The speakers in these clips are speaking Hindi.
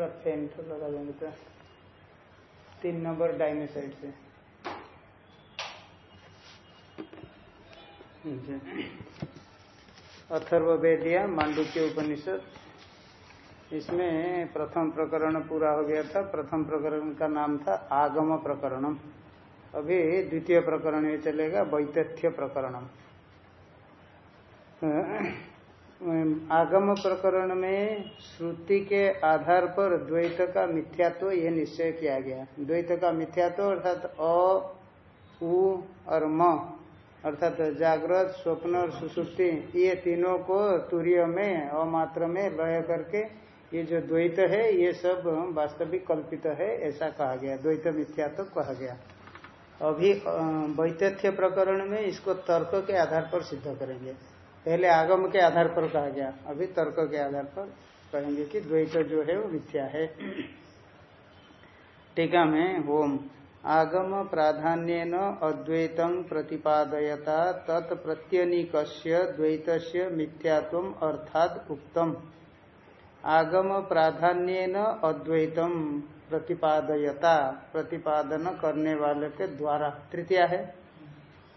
थोड़ा तो लगा देंगे तो तीन नंबर डाइने साइड से। वेदिया मांडुक्य उपनिषद। इसमें प्रथम प्रकरण पूरा हो गया था। प्रथम प्रकरण का नाम था आगम प्रकरणम। अभी द्वितीय प्रकरण ये चलेगा, वैतथ्य प्रकरणम। आगम प्रकरण में श्रुति के आधार पर द्वैत का मिथ्यात्व यह निश्चय किया गया। द्वैत का मिथ्यात्व अर्थात अ, उ और म, अर्थात जागृत, स्वप्न और सुसुप्ति, ये तीनों को तुरीय में अमात्र में लय करके ये जो द्वैत है, ये सब वास्तविक कल्पित है, ऐसा कहा गया। द्वैत मिथ्यात्व कहा गया। अभी वैतथ्य प्रकरण में इसको तर्क के आधार पर सिद्ध करेंगे। पहले आगम के आधार पर कहा गया, अभी तर्क के आधार पर कहेंगे कि द्वैत जो है वो मिथ्या है। टीका में होम आगम प्राधान्य अद्वैतम प्रतिपादयता तत्प्रत्यनिक द्वैत मिथ्यात्व अर्थात उक्तम। आगम प्राधान्य अद्वैतम प्रतिपादयता, प्रतिपादन करने वाले के द्वारा। तृतीया है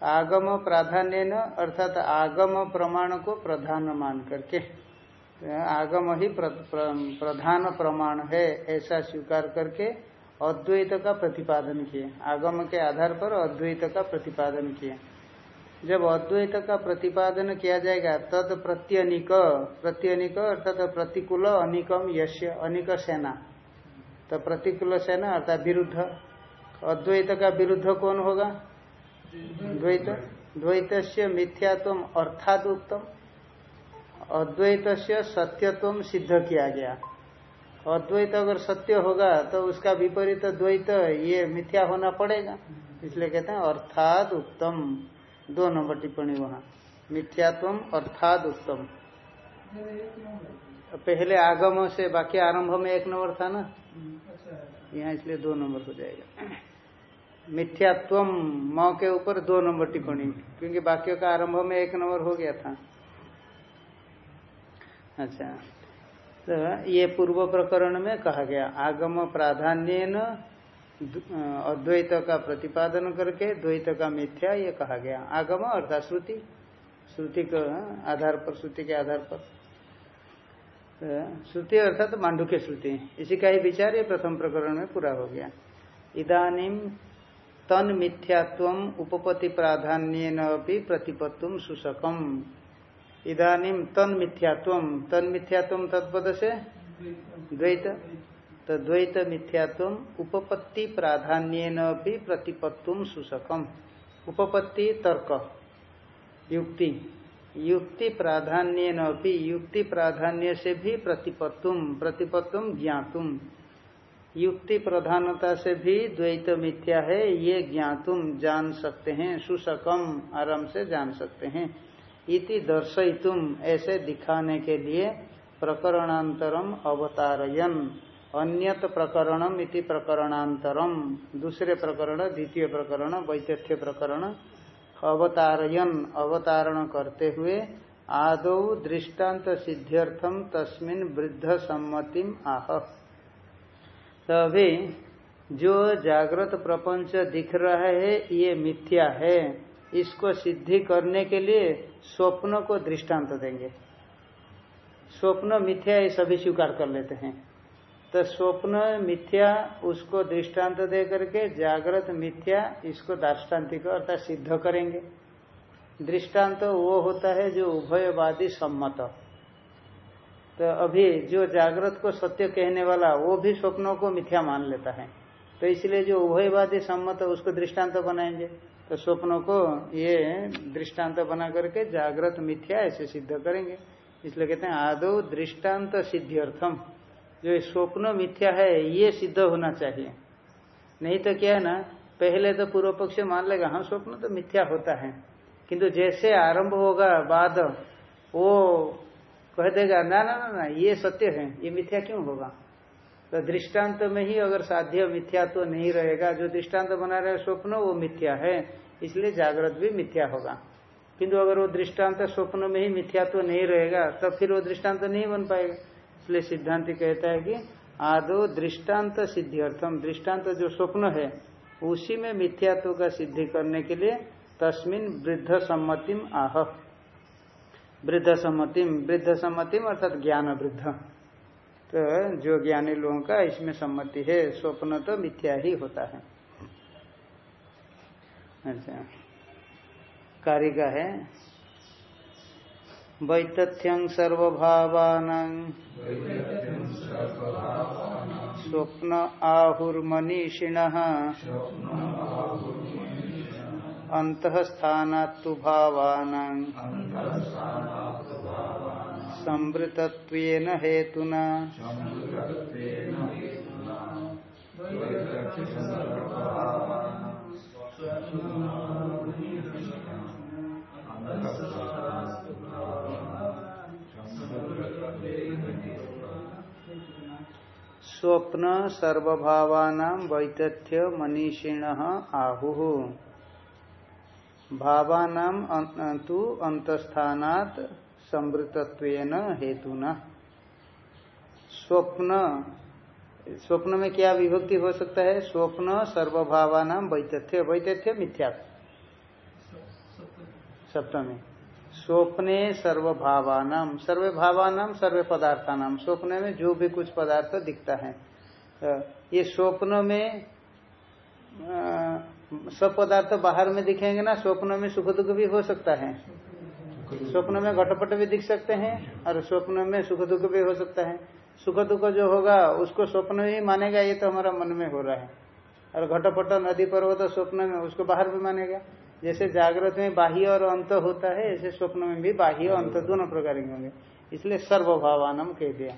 आगम प्राधान्य न अर्थात आगम प्रमाण को प्रधान मान करके। आगम ही प्र, प्र, प्रधान प्रमाण है ऐसा स्वीकार करके अद्वैत का प्रतिपादन किए। आगम के आधार पर अद्वैत का प्रतिपादन किए। जब अद्वैत का प्रतिपादन किया जाएगा तद प्रत्यनिक प्रत्यनिक अर्थात प्रतिकूल अनिकम यश्य अनिक सेना। तो प्रतिकूल सेना अर्थात विरुद्ध। अद्वैत का विरुद्ध कौन होगा? द्वैत द्वैत से मिथ्यात्व अर्थात उत्तम अद्वैत से सत्यत्व सिद्ध किया गया। अद्वैत अगर सत्य होगा तो उसका विपरीत द्वैत ये मिथ्या होना पड़ेगा। इसलिए कहते हैं अर्थात उत्तम। दो नंबर टिप्पणी वहाँ। मिथ्यात्व अर्थात उत्तम। पहले आगम से बाकी आरंभ में एक नंबर था ना? यहाँ इसलिए दो नंबर हो जाएगा। मिथ्यात्व म के ऊपर दो नंबर टिप्पणी, क्योंकि वाक्य का आरंभ में एक नंबर हो गया था। अच्छा तो ये पूर्व प्रकरण में कहा गया, आगम प्राधान्य अद्वैत का प्रतिपादन करके द्वैत का मिथ्या ये कहा गया। आगम अर्थात श्रुति श्रुति के आधार पर, श्रुति के आधार पर। श्रुति अर्थात मांडू के श्रुति, इसी का ही विचार ये प्रथम प्रकरण में पूरा हो गया। इदानीम तन मिथ्यात्व उपपति प्राधान्य प्रतिपत्तुम सुशकम इदानीम तन मिथ्यात्व तन मिथ्यात्व तत्पद से द्वैत। तो द्वैत मिथ्यात्व उपपत्ति प्राधान्य प्रतिपत्तुम सुशकम उपपत्ति, तर्क। युक्ति। युक्ति प्राधान्य युक्ति प्राधान्य से भी प्रतिपत्तुम प्रतिपत्तुम ज्ञातुम। युक्ति प्रधानता से भी द्वैत मिथ्या है, ये ज्ञातुम जान सकते हैं सुसकम आराम से जान सकते हैं। इति दर्शयितुम, ऐसे दिखाने के लिए प्रकरणांतरम अवतारयन, अन्यत प्रकरणम इति प्रकरणांतरम, दूसरे प्रकरण, द्वितीय प्रकरण वैतथ्य प्रकरण, अवतारयन, अवतारण करते हुए आदौ दृष्टांत सिद्ध्यर्थम तस्मिन वृद्ध सम्मतिम आह। तो अभी जो जागृत प्रपंच दिख रहा है, ये मिथ्या है। इसको सिद्धि करने के लिए स्वप्न को दृष्टांत देंगे। स्वप्न मिथ्या ये सभी स्वीकार कर लेते हैं। तो स्वप्न मिथ्या उसको दृष्टांत दे करके जागृत मिथ्या इसको दार्ष्टान्तिक अर्थात सिद्ध करेंगे। दृष्टांत तो वो होता है जो उभयवादी सम्मत। तो अभी जो जागृत को सत्य कहने वाला, वो भी स्वप्नों को मिथ्या मान लेता है। तो इसलिए जो उभयवादी सम्मत उसको दृष्टांत बनाएँगे। तो स्वप्नों को ये दृष्टांत बना करके जागृत मिथ्या ऐसे सिद्ध करेंगे। इसलिए कहते हैं, आदो दृष्टांत सिद्ध्यर्थम। जो स्वप्न मिथ्या है, ये सिद्ध होना चाहिए। नहीं तो क्या है ना, पहले तो पूर्व पक्ष मान लेगा हाँ स्वप्न तो मिथ्या होता है। किंतु जैसे आरंभ होगा बाद, वो कह देगा, ना ना ना ना, ये सत्य है, ये मिथ्या क्यों होगा? तो दृष्टांत में ही अगर साध्य मिथ्या तो नहीं रहेगा, जो दृष्टांत बना रहे स्वप्न, वो मिथ्या है, इसलिए जागृत भी मिथ्या होगा। किंतु अगर वो दृष्टांत स्वप्न में ही मिथ्या तो नहीं रहेगा, तब फिर वो दृष्टांत नहीं बन पाएगा। इसलिए सिद्धांत कहता है कि आदो दृष्टांत सिद्धि अर्थम दृष्टांत जो स्वप्न है, उसी में मिथ्यात्व का सिद्धि करने के लिए तस्मिन वृद्ध सम्मतिम आह। वृद्ध सम्मतिम वृद्ध सम्मतिम अर्थात ज्ञान वृद्ध तो जो ज्ञानी लोगों का इसमें सम्मति है स्वप्न तो मिथ्या ही होता है। अच्छा। कारिका है। वैतथ्यं सर्वभावान। स्वप्न आहुर्मनीषिण। भावान संवृतत्वेन हेतुना। स्वप्न सर्वभावान वैतथ्य मनीषिण आहु। भावानाम तु अंतस्थानात संवृतत्वेन हेतुना। स्वप्न स्वप्न में क्या विभक्ति हो सकता है? स्वप्न, सर्वभावानाम, वैतथ्य। वैतथ्य मिथ्या। सप्तमी। स्वप्ने सर्वभावानाम। सर्वे भावानाम सर्वे पदार्थानाम स्वप्न में जो भी कुछ पदार्थ दिखता है। ये स्वप्न में सब पदार्थ बाहर में दिखेंगे ना, स्वप्न में सुख दुख भी हो सकता है। स्वप्न में घटपट भी दिख सकते हैं और स्वप्न में सुख दुख भी हो सकता है। सुख दुख जो होगा, उसको स्वप्न ही मानेगा, ये तो हमारा मन में हो रहा है। और घटपट नदी पर्वत स्वप्न में, उसको बाहर भी मानेगा। जैसे जागृत में बाह्य और अंत होता है, ऐसे स्वप्न में भी बाह्य अंत दोनों प्रकार के होंगे। इसलिए सर्वभावानम कह दिया।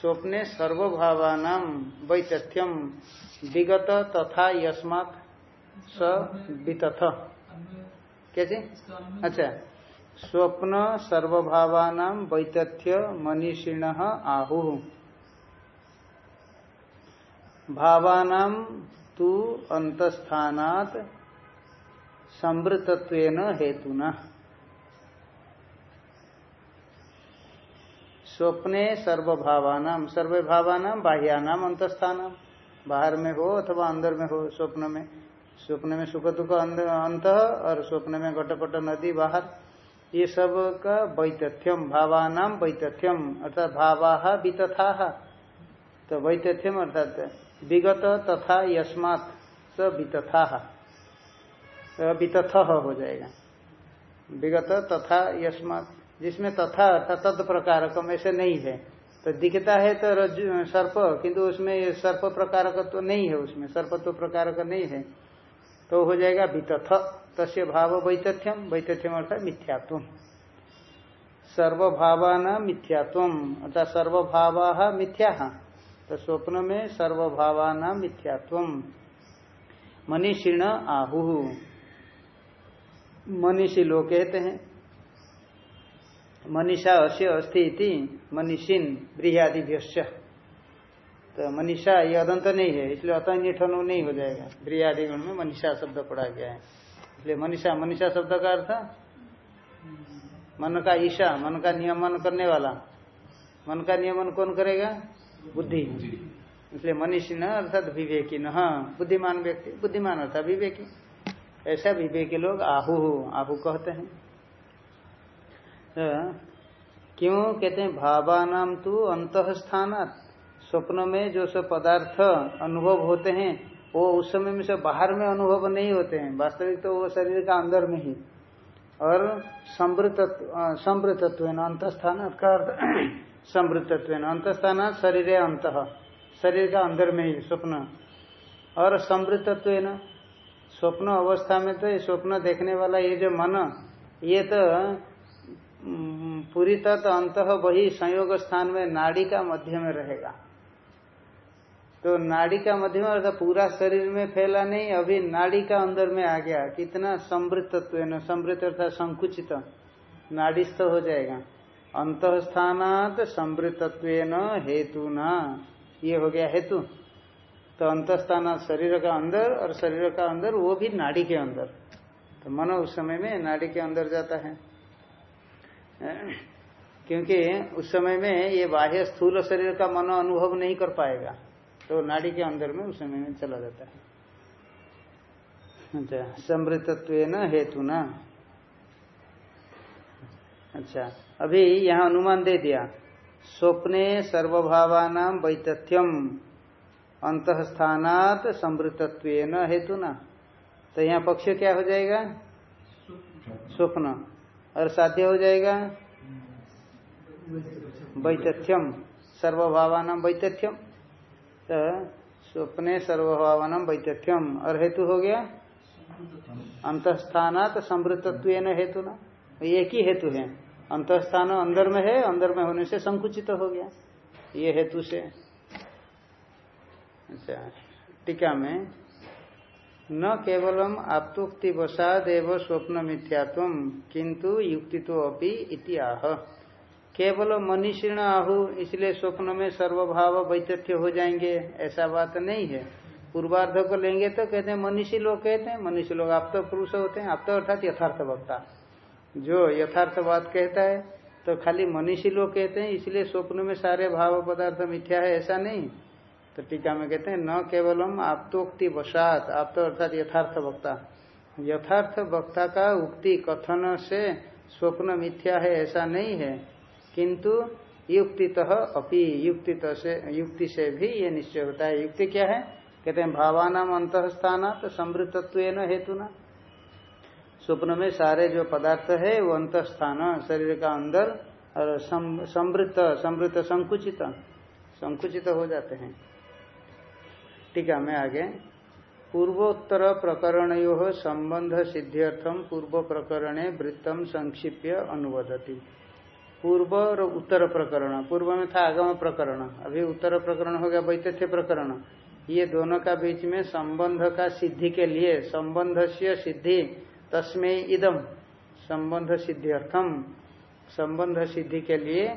स्वप्ने सर्वभावानम वैतथ्यम विगत तथा यस्मात स कैसे? अच्छा। स्वप्न सर्वभावानाम वैतथ्य मनीषिण आहु। भावानाम तु अंतस्थानात संवृतत्व हेतुना। स्वप्ने सर्वभावानाम सर्वभावानाम बाह्यानाम अंतस्थान। बाहर में हो अथवा अंदर में हो, स्वप्न में। स्वप्न में सुख दुख अंत और स्वप्न में घटपट नदी बाहर। ये सब का वैतथ्यम भावानाम वैतथ्यम, अर्थात भावा वितथा। तो वैतथ्यम अर्थात विगत तथा यस्मात् स वितथा। वितथ हो जाएगा। विगत तथा यस्मात। जिसमें तथा अर्थात तद प्रकारकम ऐसे नहीं है। तो दिखता है तो रज्जु सर्प, किंतु उसमें सर्प प्रकारक तो नहीं है उसमें सर्प तो प्रकारक नहीं है। तो हो जाएगा वितथ, तस्य भाव वैतथ्यम वैतथ्यम अर्थात मिथ्यात्व सर्वभावान मिथ्यात्व अर्थात सर्वभावा मिथ्या। तो स्वप्न में सर्वभावाना मिथ्यात्व मनीषिण आहु। मनीषी लोग कहते हैं मनीषा अश्य अस्थि इति मनीषिन बृहदिभ्यश्च तो मनीषा ये अदंत नहीं है, इसलिए अतः नहीं हो जाएगा। बृहदि गण में मनीषा शब्द पढ़ा गया है। इसलिए मनीषा मनीषा शब्द का अर्थ? मन का ईशा, मन का नियमन करने वाला। मन का नियमन कौन करेगा? बुद्धि। इसलिए मनीषी न अर्थात विवेकी न बुद्धिमान व्यक्ति, बुद्धिमान अर्थात विवेकी। ऐसा विवेकी लोग आहु आहु कहते हैं। क्यों कहते हैं, भावानाम तो अंत स्थान स्वप्न में जो सब पदार्थ अनुभव होते हैं, वो उस समय में सब बाहर में अनुभव नहीं होते हैं। वास्तविक तो वो शरीर का अंदर में ही। और संवृतत्व अंत स्थान का अर्थ संवृतत्व अंत स्थान शरीर अंत। शरीर का अंदर में ही स्वप्न। और संवृतत्व स्वप्न अवस्था में तो ये स्वप्न देखने वाला ये जो मन, ये तो पूरी तत् अंत वही संयोग स्थान में नाड़ी का मध्य में रहेगा। तो नाड़ी का मध्य में अर्थात पूरा शरीर में फैला नहीं, अभी नाड़ी का अंदर में आ गया। कितना समृद्धत्व न समृद्ध अर्थात संकुचित। नाड़ीस्थ हो जाएगा। अंत स्थानात समृद्धत्व हेतु न ये हो गया हेतु। तो अंत अंतस्थान शरीर का अंदर और शरीर का अंदर, वो भी नाड़ी के अंदर। तो मन उस समय में नाड़ी के अंदर जाता है। क्योंकि उस समय में ये बाह्य स्थूल शरीर का मन अनुभव नहीं कर पाएगा तो नाड़ी के अंदर में उस समय में चला जाता है। अच्छा समृतत्व न हेतु न अच्छा अभी यहाँ अनुमान दे दिया। स्वप्ने सर्वभावान वैतथ्यम अंत अंतस्थानात समृतत्व न हेतु न तो यहाँ पक्ष क्या हो जाएगा? स्वप्न। और साध्य हो जाएगा? वैतथ्यम। सर्वभावान वैतथ्यम। तो स्वप्ने सर्वभावान वैतथ्यम। और हेतु हो गया? अंतस्थानात समृतत्व हेतु न एक ही हेतु है। अंतस्थान अंदर में है, अंदर में होने से संकुचित तो हो गया। ये हेतु से। अच्छा टीका में न केवलम आपतुक्ति स्वप्न मिथ्यात्व किंतु युक्ति तो अपनी इतिहाह केवल मनीषीण आहु, इसलिए स्वप्न में सर्वभाव वैतथ्य हो जाएँगे, ऐसा बात नहीं है। पूर्वार्ध को लेंगे तो कहते हैं, मनीषी लोग कहते हैं, मनीषी लोग आप तो पुरुष होते हैं आप तो अर्थात यथार्थ वक्ता। जो यथार्थ बात कहता है तो खाली मनीषी लोग कहते हैं, इसलिए स्वप्न में सारे भाव पदार्थ मिथ्या है, ऐसा नहीं। तो टीका में कहते हैं, न केवलम आप तो उक्ति वसात आप तो अर्थात यथार्थ वक्ता। यथार्थ वक्ता का उक्ति कथन से स्वप्न मिथ्या है, ऐसा नहीं है। किंतु युक्तितः अपि युक्ति से युक्ति से भी ये निश्चय होता है। युक्ति क्या है? कहते हैं, भावानाम अंतस्थान तो समृद्धत्व हेतु ना स्वप्न में सारे जो पदार्थ है, वो अंत स्थान शरीर का अंदर, और समृत समृत संकुचित संकुचित हो जाते हैं। टीका में आगे, पूर्वोत्तर प्रकरण संबंध सिद्ध्यर्थम पूर्व प्रकरणे वृत्तम संक्षिप्य अनुवदती। पूर्व और उत्तर प्रकरण, पूर्व में था आगम प्रकरण, अभी उत्तर प्रकरण हो गया वैतथ्य प्रकरण। ये दोनों का बीच में संबंध का सिद्धि के लिए संबंध से सिद्धि, तस्मे इदम संबंध सिद्ध्यर्थम संबंध सिद्धि के लिए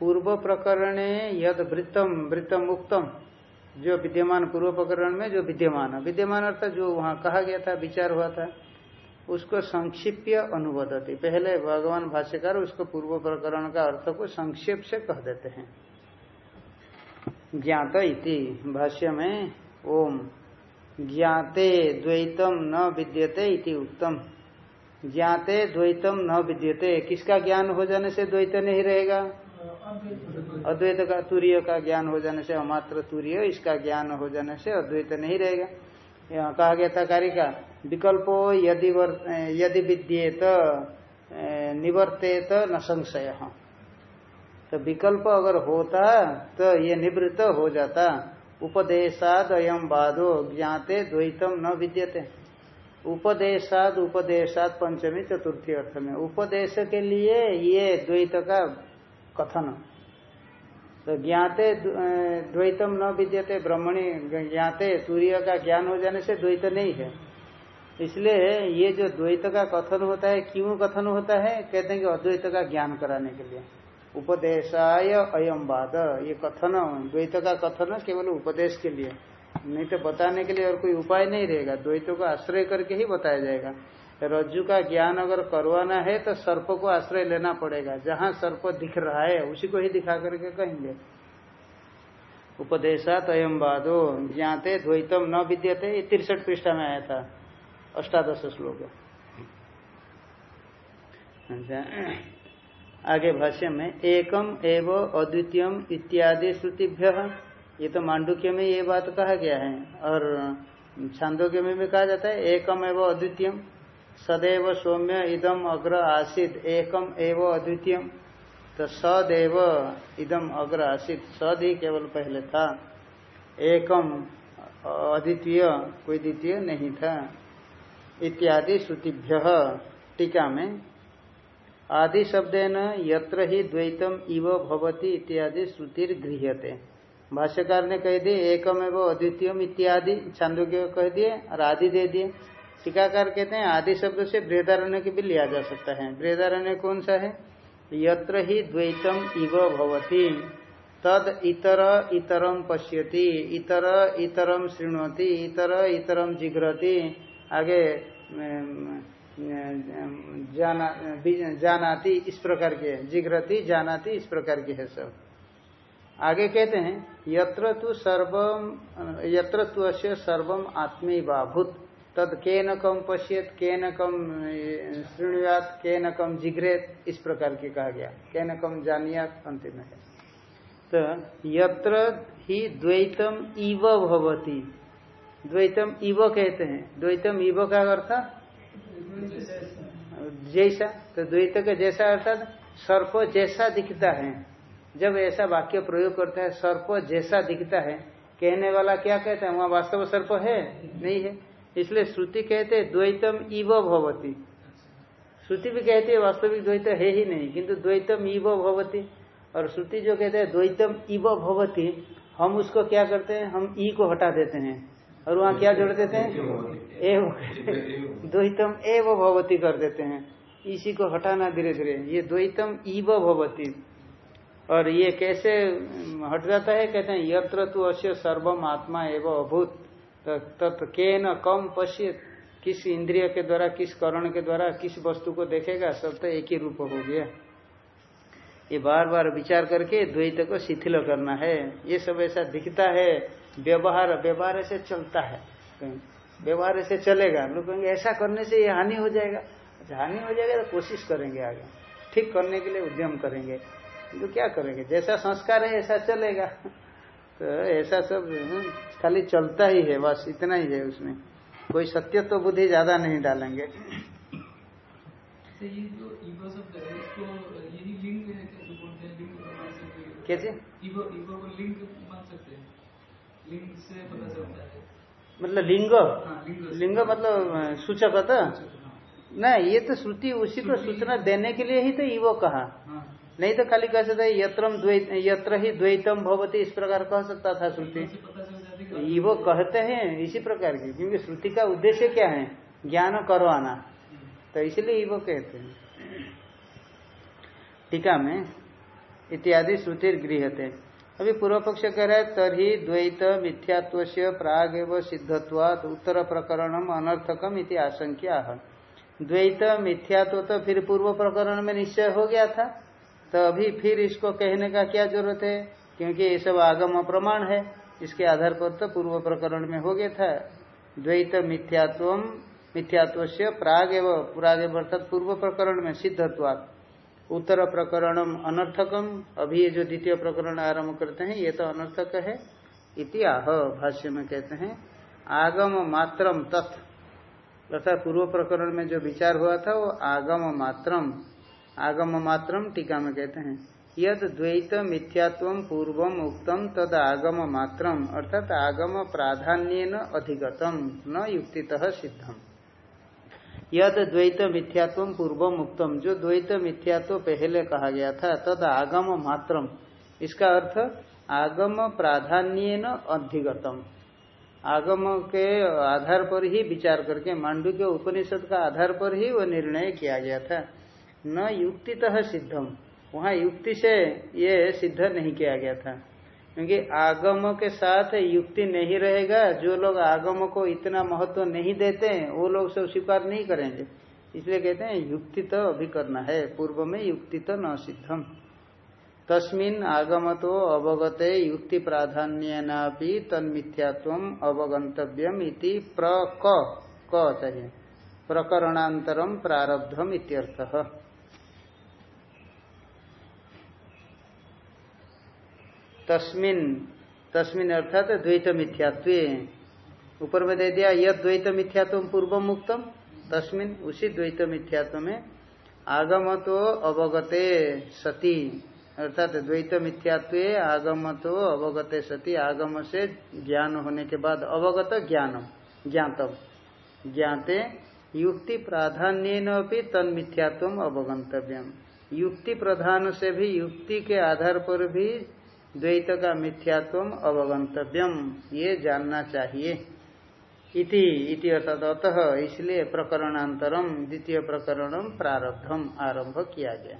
पूर्व प्रकरण यद वृत्तम वृत्तम उक्तम जो विद्यमान पूर्व प्रकरण में, जो विद्यमान विद्यमान अर्थात जो वहाँ कहा गया था, विचार हुआ था, उसको संक्षिप्य अनुवादती। पहले भगवान भाष्यकार उसको पूर्व प्रकरण का अर्थ को संक्षेप से कह देते हैं। ज्ञात इति, भाष्य में, ओम, ज्ञाते द्वैतम न विद्यते इति उत्तम ज्ञाते द्वैतम न विद्यते, किसका ज्ञान हो जाने से द्वैत नहीं रहेगा? अद्वैत का तूर्य का ज्ञान हो जाने से अमात्र तूर्य, इसका ज्ञान हो जाने से अद्वैत नहीं रहेगा। यहाँ कहा गया था कार्य का, विकल्पो यदि यदि विद्येत निवर्तेत न संशय। तो विकल्प अगर होता तो ये निवृत्त हो जाता। उपदेशाद अयम बाधो, ज्ञाते द्वैतम न विद्यते। उपदेशाद उपदेशाद पंचमी चतुर्थी अर्थ में। उपदेश के लिए ये द्वैत का कथन। तो ज्ञाते द्वैतम न विद्यते, ब्रह्मणी ज्ञाते, सूर्य का ज्ञान हो जाने से द्वैत नहीं है। इसलिए ये जो द्वैत का कथन होता है, क्यों कथन होता है? कहते हैं कि अद्वैत का ज्ञान कराने के लिए। उपदेशाय अयम वाद ये कथन, द्वैत का कथन केवल उपदेश के लिए। नहीं तो बताने के लिए और कोई उपाय नहीं रहेगा। द्वैतों को आश्रय करके ही बताया जाएगा। रज्जु का ज्ञान अगर करवाना है तो सर्प को आश्रय लेना पड़ेगा। जहाँ सर्प दिख रहा है, उसी को ही दिखा करके कहेंगे। उपदेशा अयम वादो ज्ञाते द्वैतम न विद्यते तिरसठ पृष्ठा में आया था, अष्टादश श्लोक। अच्छा आगे भाष्य में, एकम एव अद्वितीयम इत्यादि श्रुतिभ्य, ये तो मांडुक्य में ये बात कहा गया है, और छांदोग्य में भी कहा जाता है, एकम एव अद्वितीयम। सदैव सौम्य इदम अग्र आसित। एकम एव अद्वितीयम। तो सदैव इदम अग्र आसित। सद ही केवल पहले था। एकम अद्वितीय कोई द्वितीय नहीं था। इत्यादि श्रुतिभ्य टीका में आदि शब्देन यत्र ही द्वैतम इव भवती इत्यादि श्रुतिर गृहते भाष्यकार ने कह दिए, एकम एवं अद्वितीयम इत्यादि। छांदोग्य कह दिए और आदि दे दिए। टीकाकार कहते हैं, आदि शब्द से बृहदारण्य के भी लिया जा सकता है। बृहदारण्य कौन सा है? यत्र ही द्वैतम इव भवती। तद इतर इतरम पश्यति, इतर इतरम श्रृणती इतर इतरम जिघ्रति। आगे जाना जानाती इस प्रकार के जिग्रति जानाती इस प्रकार के है सब। आगे कहते हैं, यत्र तु सर्वम यत्र तु अश्य सर्वम आत्मी बाभूत तद के न कम पश्यत के न कम श्रृणुयात के न कम जिग्रेत इस प्रकार की कहा गया। के न कम जानियात, अंतिम है। तो यत्र ही द्वैतम इव भवती। द्वैतम इव कहते हैं। द्वैतम इव का अर्थ? जैसा। तो द्वैत का जैसा अर्थात सर्प जैसा दिखता है। जब ऐसा वाक्य प्रयोग करता है, सर्प जैसा दिखता है, कहने वाला क्या कहता है? वहाँ वास्तव सर्प है? नहीं है। इसलिए श्रुति कहते द्वैतम इव भवती। श्रुति भी कहती है वास्तविक द्वैत है ही नहीं किंतु द्वैतम इव भवती। और श्रुति जो कहते हैं द्वैतम इव भवती हम उसको क्या करते हैं हम ई को हटा देते हैं। और वहाँ क्या जोड़ देते हैं? एव द्वैतम एव भवती कर देते हैं। इसी को हटाना धीरे धीरे। ये द्वैतम इव भवती। और ये कैसे हट जाता है? कहते हैं यत्र तु अश्य सर्वम आत्मा एवं अभूत। तत् के न कम पश्य किस इंद्रिय के द्वारा, किस करण के द्वारा, किस वस्तु को देखेगा, सब तो एक ही रूप हो गया। ये बार बार विचार करके द्वैत को शिथिल करना है। ये सब ऐसा दिखता है, व्यवहार व्यवहार ऐसे चलता है। व्यवहार ऐसे चलेगा। लोग कहेंगे, ऐसा करने से ये हानि हो जाएगा। हानि हो जाएगा तो कोशिश करेंगे आगे। ठीक करने के लिए उद्यम करेंगे। तो क्या करेंगे? जैसा संस्कार है, ऐसा चलेगा। तो ऐसा सब खाली चलता ही है बस इतना ही है उसमें। कोई सत्य तो बुद्धि ज़्यादा नहीं डालेंगे। कैसे मतलब लिंग? हाँ, लिंग मतलब सूचक था नहीं ये तो श्रुति उसी को सूचना देने के लिए ही तो ईवो कहा। हाँ। नहीं तो खाली कह सकता है, यत्रम यत्र ही द्वैतम भवती, इस प्रकार कह सकता था श्रुति। वो कहते हैं इसी प्रकार की, क्योंकि श्रुति का उद्देश्य क्या है? ज्ञान करवाना। तो इसलिए वो कहते हैं। टीका में इत्यादि श्रुति गृहते। अभी पूर्व पक्ष कह रहा तरी द्वैत मिथ्यात्व प्राग एवं सिद्धत्वाद उत्तर प्रकरणम अनर्थकम इति आशंका द्वैत मिथ्यात्व तो फिर पूर्व प्रकरण में निश्चय हो गया था। तो अभी फिर इसको कहने का क्या ज़रूरत है? क्योंकि ये सब आगम प्रमाण है। इसके आधार पर तो पूर्व प्रकरण में हो गया था। द्वैत मिथ्यात्व मिथ्यात्व से प्राग एवं, पुराग अर्थात पूर्व प्रकरण में सिद्धत्वात्। उत्तर प्रकरणम अनर्थकम। अभी ये जो द्वितीय प्रकरण आरंभ करते हैं, ये तो अनर्थक है। इति आह, भाष्य में कहते हैं, आगम मात्रम तत्। अर्थात पूर्व प्रकरण में जो विचार हुआ था, वो आगम मात्रम। आगम मात्रम टीका में कहते हैं। यद द्वैत मिथ्यात्व पूर्व उक्तम तद आगम मात्रम, अर्थात आगम प्राधान्य अधिगतम, न युक्तितः सिद्धम यद द्वैत मिथ्यात्व पूर्व उक्तम जो द्वैत मिथ्यात्व पहले कहा गया था, तद आगम मात्रम, इसका अर्थ आगम प्राधान्य अधिगतम। आगम के आधार पर ही विचार करके, मांडू के उपनिषद का आधार पर ही वो निर्णय किया गया था। न युक्तितः सिद्धम वहाँ युक्ति से ये सिद्ध नहीं किया गया था। क्योंकि आगम के साथ युक्ति नहीं रहेगा, जो लोग आगम को इतना महत्व नहीं देते हैं वो लोग सब स्वीकार नहीं करेंगे। इसलिए कहते हैं युक्ति तो अभी करना है, पूर्व में युक्ति तो न सिद्धम तस्मिन आगम तो अवगते युक्ति प्राधान्य तन्मिथ्यात्व अवगंतव्यम इति प्र क चाहिए। प्रकरणांतरम प्रारब्धम इत्यर्थः। तस्मिन तस्मिन अर्थात द्वैत मिथ्यात्व ऊपर में दे दिया यह द्वैत मिथ्यात्व पूर्व मुक्तम तस्मिन उसी द्वैत मिथ्यात्व में आगम तो अवगते सती। अर्थात द्वैत मिथ्यात्व आगम तो अवगते सती आगम से ज्ञान होने के बाद अवगत ज्ञानम, ज्ञातम। ज्ञाते युक्ति प्राधान्य तन मिथ्यात्व अवगंतव्यम युक्ति प्रधान से भी युक्ति के आधार पर भी द्वैत का मिथ्यात्व अवगंतव्यम ये जानना चाहिए। इति इति अर्थात अतः इसलिए प्रकरणांतरम द्वितीय प्रकरणम प्रारब्धम आरंभ किया गया।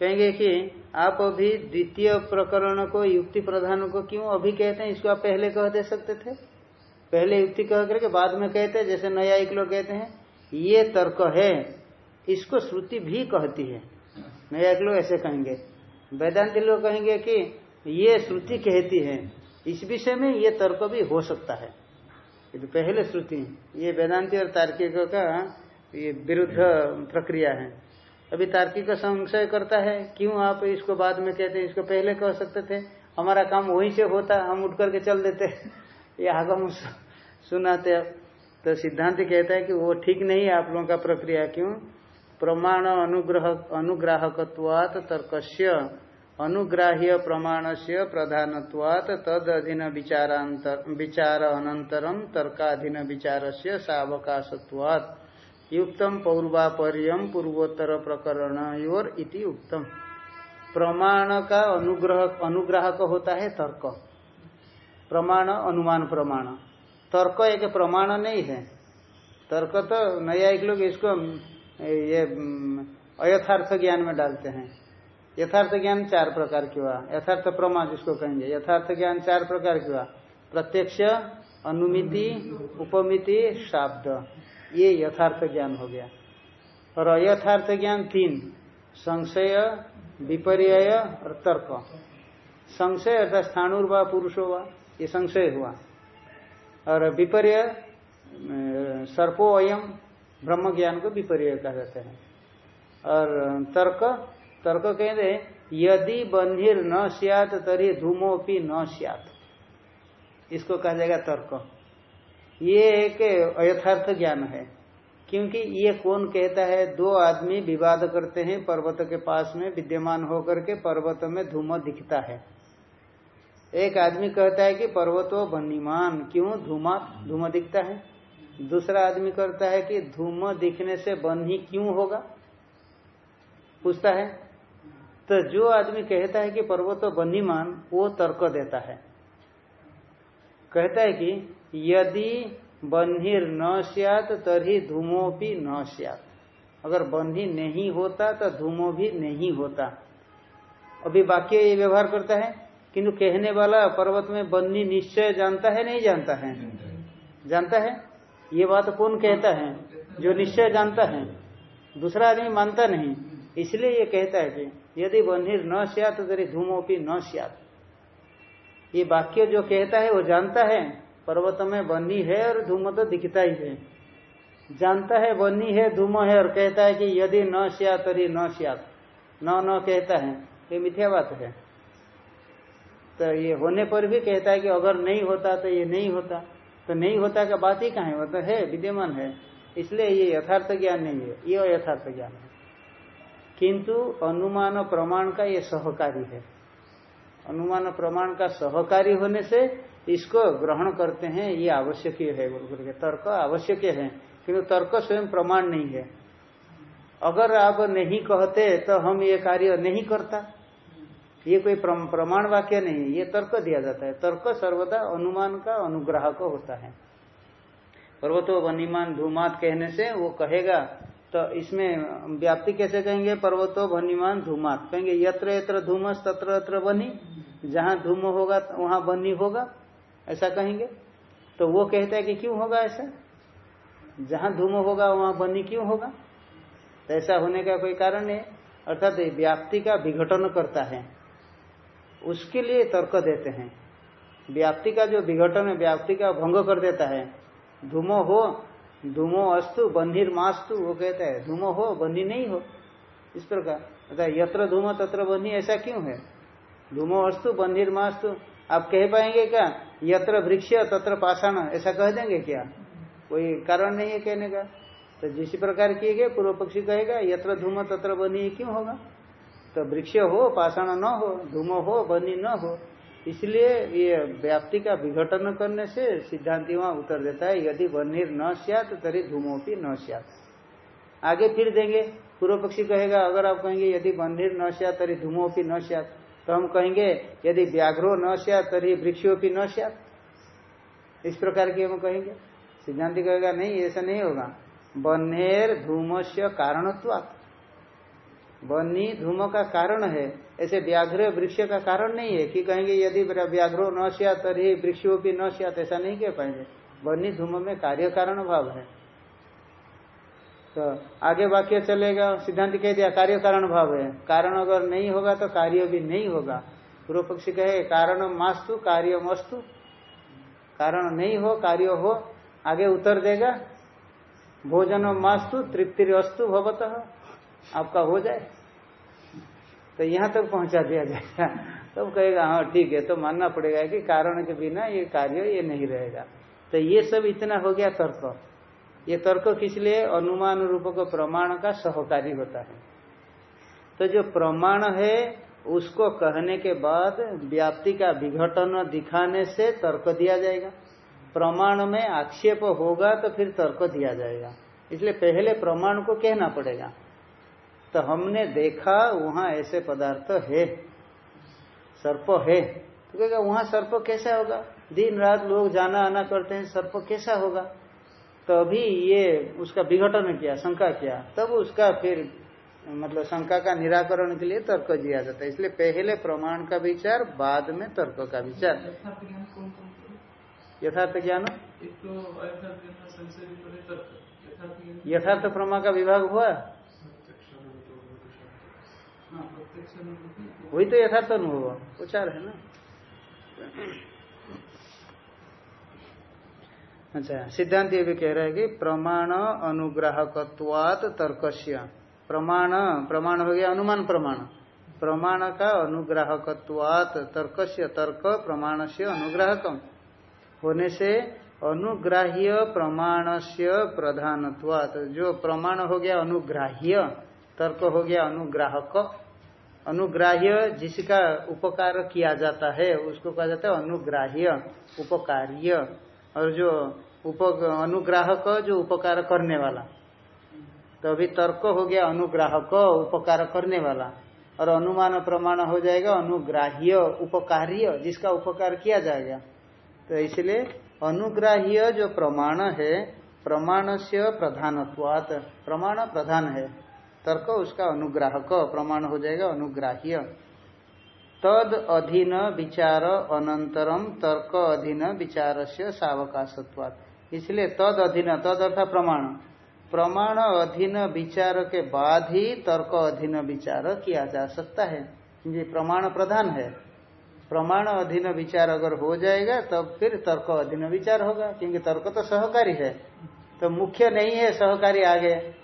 कहेंगे कि आप अभी द्वितीय प्रकरण को, युक्ति प्रधान को क्यों अभी कहते हैं? इसको आप पहले कह दे सकते थे। पहले युक्ति कह करके बाद में कहते हैं, जैसे नया एक लोग कहते हैं, ये तर्क है, इसको श्रुति भी कहती है। नया एक लोग ऐसे कहेंगे। वेदांति लोग कहेंगे कि ये श्रुति कहती है, इस विषय में ये तर्क भी हो सकता है। तो पहले श्रुति ये वेदांति और तार्किक का ये विरुद्ध प्रक्रिया है। अभी तार्किक संशय करता है, क्यों आप इसको बाद में कहते हैं, इसको पहले कह सकते थे? हमारा काम वहीं से होता, हम उठ करके चल देते। ये आगम सुनाते। तो सिद्धांत कहता है कि वो ठीक नहीं है आप लोगों का प्रक्रिया, क्यों? प्रमाण अनुग्रह अनुग्राहकवात तर्कस्य अनुग्राह्य प्रमाण से प्रधानत्वात तद विचार अनंतरम तर्काधीन विचार से सावकाशत्वात्। युक्तम पौर्वापर्यम पूर्वोत्तर प्रकरण उक्तम। प्रमाण का अनुग्रह अनुग्राहक होता है तर्क। प्रमाण अनुमान प्रमाण। तर्क एक प्रमाण नहीं है। तर्क तो नया एक लोग इसको ये अयथार्थ ज्ञान में डालते हैं। यथार्थ ज्ञान चार प्रकार की हुआ। यथार्थ प्रमा जिसको कहेंगे। यथार्थ ज्ञान चार प्रकार की हुआ। प्रत्यक्ष, अनुमिति, उपमिति, शाब्द। ये यथार्थ ज्ञान हो गया। और अयथार्थ ज्ञान तीन। संशय विपर्य और तर्क। संशय अर्थात स्थानुर्वा पुरुषो वा ये संशय हुआ। और विपर्य सर्पो अयम ब्रह्म ज्ञान को विपर्य कहा जाता है। और तर्क तर्क कहते यदि बंधिर न सियात, तरी धूमोपी न सियात। इसको कहा जाएगा तर्क। ये एक अयथार्थ ज्ञान है, क्योंकि ये कौन कहता है, दो आदमी विवाद करते हैं, पर्वत के पास में विद्यमान होकर के पर्वत में धूम दिखता है। एक आदमी कहता है कि पर्वतो बनीमान क्यों? धूमा, धूम दिखता है। दूसरा आदमी करता है कि धूम दिखने से बन्ही क्यों होगा? पूछता है तो जो आदमी कहता है कि पर्वत बनीमान वो तर्क देता है। कहता है कि यदि बन्हीर न सियात तरी धूमो भी न सियात। अगर बन्ही नहीं होता तो धूमो भी नहीं होता। अभी वाक्य ये व्यवहार करता है किंतु कहने वाला पर्वत में बन्ही निश्चय जानता है नहीं जानता है? जानता है? ये बात कौन कहता है? जो निश्चय जानता है। दूसरा आदमी मानता नहीं, इसलिए ये कहता है कि यदि बन्हीर न सियात तरी धूमो भी न सियात। ये वाक्य जो कहता है, वो जानता है, पर्वत में बनी है और धूम तो दिखता ही है। जानता है बनी है, धूम है और कहता है कि यदि न सिया तरी न सियात। न न कहता है। ये मिथ्या बात है। तो ये होने पर भी कहता है कि अगर नहीं होता तो ये नहीं होता। तो नहीं होता का बात ही कहा होता है, विद्यमान है। इसलिए ये यथार्थ ज्ञान नहीं है। ये यथार्थ ज्ञान है। किंतु अनुमान प्रमाण का ये सहकारी है। अनुमान प्रमाण का सहकारी होने से इसको ग्रहण करते हैं, ये आवश्यक है बोल के। तर्क आवश्यक है, किंतु तर्क स्वयं प्रमाण नहीं है। अगर आप नहीं कहते तो हम ये कार्य नहीं करता। ये कोई प्रमाण वाक्य नहीं है ये तर्क दिया जाता है। तर्क सर्वदा अनुमान का अनुग्राहक होता है। पर्वतो वनिमान धूमात कहने से वो कहेगा तो इसमें व्याप्ति कैसे कहेंगे? पर्वतो वनिमान धूमात। कहेंगे, यत्र यत्र धूमस, तत्र यत्र बनी जहाँ धूम होगा, वहाँ बनी होगा। ऐसा कहेंगे। तो वो कहता है कि क्यों होगा ऐसा? जहाँ धूम होगा, वहाँ बनी क्यों होगा? तो ऐसा होने का कोई कारण है अर्थात व्याप्ति का विघटन करता है। उसके लिए तर्क देते हैं। व्याप्ति का जो विघटन है, व्याप्ति का भंग कर देता है। धूमो हो, धूमो अस्तु बंधिर मास्तु, वो कहता है, धूमो हो बंधी नहीं हो। इस प्रकार अर्थात यत्र धूमो तत्र बंधी ऐसा क्यों है? धूमो अस्तु बंधिर मास्तु, आप कह पाएँगे क्या? यत्र वृक्ष, तत्र पाषाण, ऐसा कह देंगे क्या? कोई कारण नहीं है कहने का। तो जिस प्रकार किए गए पूर्व पक्षी कहेगा, यत्र धूम तत्र बनी क्यों होगा? तो वृक्ष हो, पाषाण न हो, धूम हो, बनी न हो, इसलिए ये व्याप्ति का विघटन करने से सिद्धांति वहाँ उत्तर देता है, यदि बनीर न सियात, तरी धूमो भी न सियात। आगे फिर देंगे, पूर्व पक्षी कहेगा, अगर आप कहेंगे, यदि बनीर न सियात, तरी धूमो भी न सियात तो हम कहेंगे, यदि व्याघ्रो न सिया तरी वृक्षों की न सिया इस प्रकार की हम कहेंगे। सिद्धांति कहेगा, नहीं, ऐसा नहीं होगा। बनेर धूम से बनी धूम का कारण है। ऐसे व्याघ्र वृक्ष का कारण नहीं है कि कहेंगे यदि व्याघ्रो न सिया, तरी वृक्षों की न सिया ऐसा नहीं कह पाएँगे बनी धूम में कार्य कारण भाव है। तो आगे वाक्य चलेगा, सिद्धांत कह दिया, कार्य कारण भाव है। कारण अगर नहीं होगा तो कार्य भी नहीं होगा। पूर्व पक्षी कहे, कारण मास्तु, कार्य मस्तु। कारण नहीं हो, कार्य हो, आगे उत्तर देगा, भोजन मास्तु तृप्ति अस्तु भवत। आपका हो जाए। तो यहाँ तक तो पहुँचा दिया जाएगा। तब तो कहेगा हाँ ठीक है। तो मानना पड़ेगा कि कारण के बिना ये कार्य ये नहीं रहेगा। तो ये सब इतना हो गया तर्क। ये तर्क किस लिए? अनुमान रूप को प्रमाण का सहकारी होता है। तो जो प्रमाण है, उसको कहने के बाद व्याप्ति का विघटन दिखाने से तर्क दिया जाएगा। प्रमाण में आक्षेप होगा तो फिर तर्क दिया जाएगा। इसलिए पहले प्रमाण को कहना पड़ेगा। तो हमने देखा वहाँ ऐसे पदार्थ है सर्प है। तो कहेगा वहाँ सर्प कैसा होगा? दिन रात लोग जाना आना करते हैं सर्प कैसा होगा? तो अभी ये उसका विघटन किया शंका किया। तब उसका फिर मतलब शंका का निराकरण के लिए तर्क दिया जाता है। इसलिए पहले प्रमाण का विचार बाद में तर्क का विचार। यथार्थ ज्ञान यथार्थ प्रमा का विभाग हुआ? वही तो यथार्थ अनुभव उचार है ना? अच्छा सिद्धांत ये भी कह रहा है कि प्रमाण अनुग्राहकत्वात तर्कस्य। प्रमाण प्रमाण हो गया अनुमान प्रमाण। प्रमाण का अनुग्राहकत्वात तर्कस्य, तर्क प्रमाण से अनुग्राहकम। होने से अनुग्राह्य प्रमाण से प्रधानत्वात। जो प्रमाण हो गया अनुग्राह्य। तर्क हो गया अनुग्राहक। अनुग्राह्य जिसका उपकार किया जाता है, उसको कहा जाता है अनुग्राह्य, उपकार्य। और जो उप, अनुग्राहक जो उपकार करने वाला। तो अभी तर्क हो गया अनुग्राहक, उपकार करने वाला। और अनुमान प्रमाण हो जाएगा अनुग्राह्य, उपकार्य, जिसका उपकार किया जाएगा। तो इसलिए अनुग्राह्य जो प्रमाण है प्रमाण से प्रधानत्वात, प्रमाण प्रधान है। तर्क, उसका अनुग्राहक, प्रमाण हो जाएगा, अनुग्राह्य। तद अधीन विचार अनंतरम, तर्क अधीन विचार से सावकाशत्वात्। इसलिए तद अधीन, तद अर्थात प्रमाण। प्रमाण अधीन विचार के बाद ही तर्क अधीन विचार किया जा सकता है। क्योंकि प्रमाण प्रधान है। प्रमाण अधीन विचार अगर हो जाएगा, तब फिर तर्क अधीन विचार होगा, क्योंकि तर्क तो सहकारी है। तो मुख्य नहीं है सहकारी आगे।